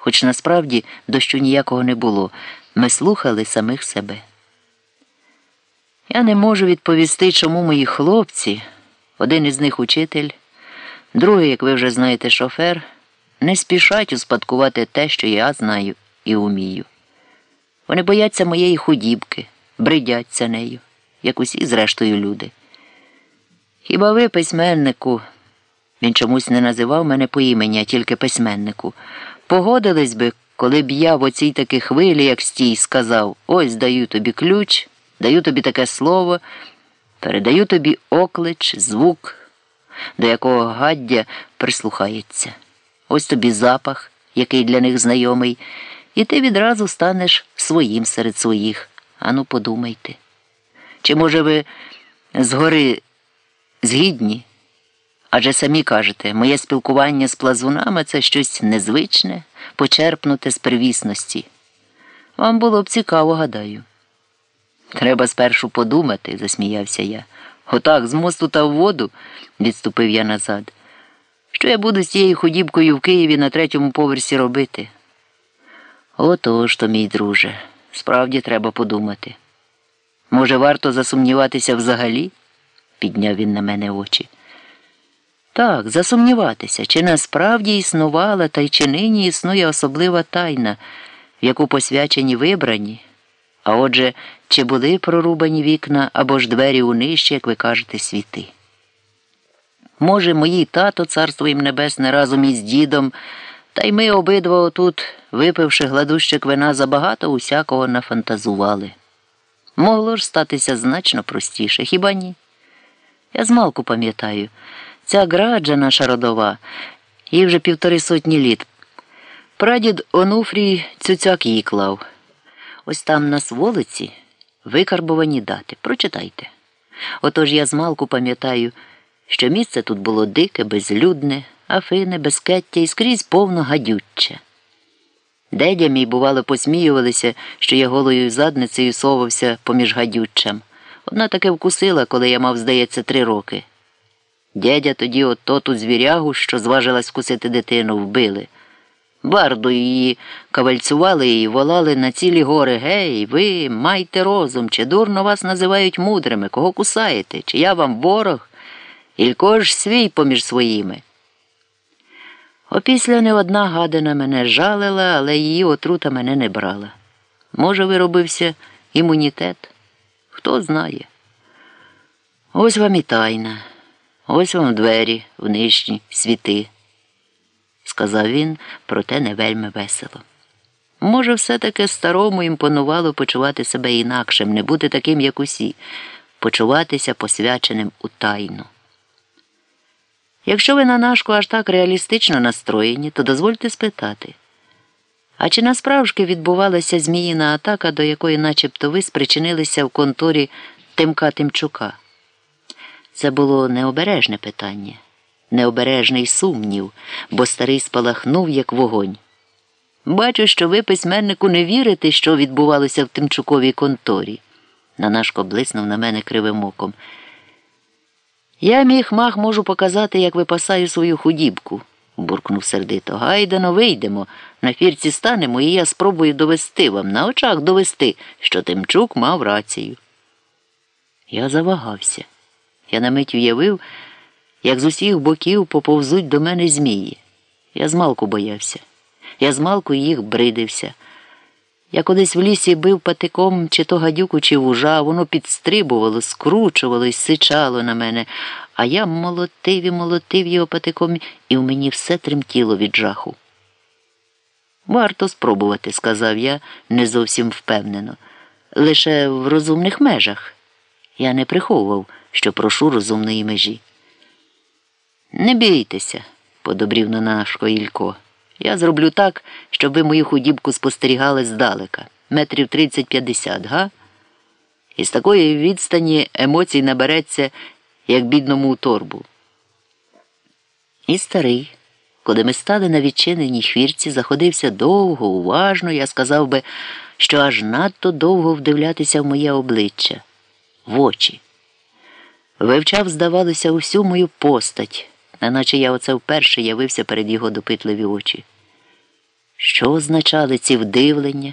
хоч насправді дощу ніякого не було. Ми слухали самих себе. Я не можу відповісти, чому мої хлопці, один із них учитель, другий, як ви вже знаєте, шофер, не спішать успадкувати те, що я знаю і умію. Вони бояться моєї худібки, бридяться нею, як усі, зрештою, люди. Хіба ви, письменнику, він чомусь не називав мене по імені, а тільки письменнику, погодились би, коли б я в оцій такій хвилі, як стій, сказав ось даю тобі ключ, даю тобі таке слово, передаю тобі оклич, звук, до якого гаддя прислухається. Ось тобі запах, який для них знайомий, і ти відразу станеш своїм серед своїх. Ану, подумайте. Чи, може, ви згори згідні? Адже самі кажете, моє спілкування з плазунами це щось незвичне, почерпнуте з первісності. Вам було б цікаво, гадаю. Треба спершу подумати, засміявся я. Отак, з мосту та в воду, відступив я назад. Що я буду з тією ходібкою в Києві на третьому поверсі робити? Отож то, мій друже, справді треба подумати. Може, варто засумніватися взагалі? підняв він на мене очі. Так, засумніватися, чи насправді існувала та й чи нині існує особлива тайна, в яку посвячені вибрані, а отже, чи були прорубані вікна або ж двері у нижчі, як ви кажете, світи. Може, мої тато, царство їм небесне, разом із дідом, та й ми обидва отут, випивши гладущик вина, забагато усякого нафантазували. Могло ж статися значно простіше, хіба ні? Я змалку пам'ятаю, ця граджа наша родова, їй вже півтори сотні літ. Прадід Онуфрій цюцяк її клав. Ось там на сволиці викарбовані дати. Прочитайте. Отож я змалку пам'ятаю, що місце тут було дике, безлюдне, афине, безкеття і скрізь повно гадюче. Дедя мій, бувало, посміювалися, що я голою задницею совався поміж гадюччям. Одна таке вкусила, коли я мав, здається, три роки. Дядя тоді от ту звірягу, що зважилась вкусити дитину, вбили. Бардою її кавальцювали і волали на цілі гори Гей, ви майте розум, чи дурно вас називають мудрими, кого кусаєте, чи я вам ворог, ілько ж свій поміж своїми. Опісля не одна гадина мене жалила, але її отрута мене не брала. Може, виробився імунітет? Хто знає. Ось вам і тайна, ось вам двері в нижні світи, сказав він, проте не вельми весело. Може, все-таки старому імпонувало почувати себе інакшим, не бути таким, як усі, почуватися посвяченим у тайну. Якщо ви на нашку аж так реалістично настроєні, то дозвольте спитати. А чи насправжки відбувалася зміїна атака, до якої начебто ви спричинилися в конторі Тимка Тимчука? Це було необережне питання, необережний сумнів, бо старий спалахнув, як вогонь. Бачу, що ви, письменнику, не вірите, що відбувалося в Тимчуковій конторі. Нанашко блиснув на мене кривим оком. Я, мій хмах, можу показати, як випасаю свою худібку, буркнув сердито. Гайдано вийдемо, на фірці станемо, і я спробую довести вам, на очах довести, що Тимчук мав рацію. Я завагався. Я на мить уявив, як з усіх боків поповзуть до мене змії. Я змалку боявся, я змалку їх бридився. Я колись в лісі бив патиком чи то гадюку, чи вужа, воно підстрибувало, скручувало і сичало на мене, а я молотив і молотив його патиком, і в мені все тремтіло від жаху. Варто спробувати, сказав я не зовсім впевнено. Лише в розумних межах. Я не приховував, що прошу розумної межі. Не бійтеся, подобрів на наш Ілько. Я зроблю так, щоб ви мою худібку спостерігали здалека, метрів 30-50, га? І з такої відстані емоцій набереться, як бідному у торбу. І старий, коли ми стали на відчиненій хвірці, заходився довго, уважно, я сказав би, що аж надто довго вдивлятися в моє обличчя, в очі. Вивчав, здавалося, усю мою постать, неначе я оце вперше явився перед його допитливі очі. Що означали ці вдивлення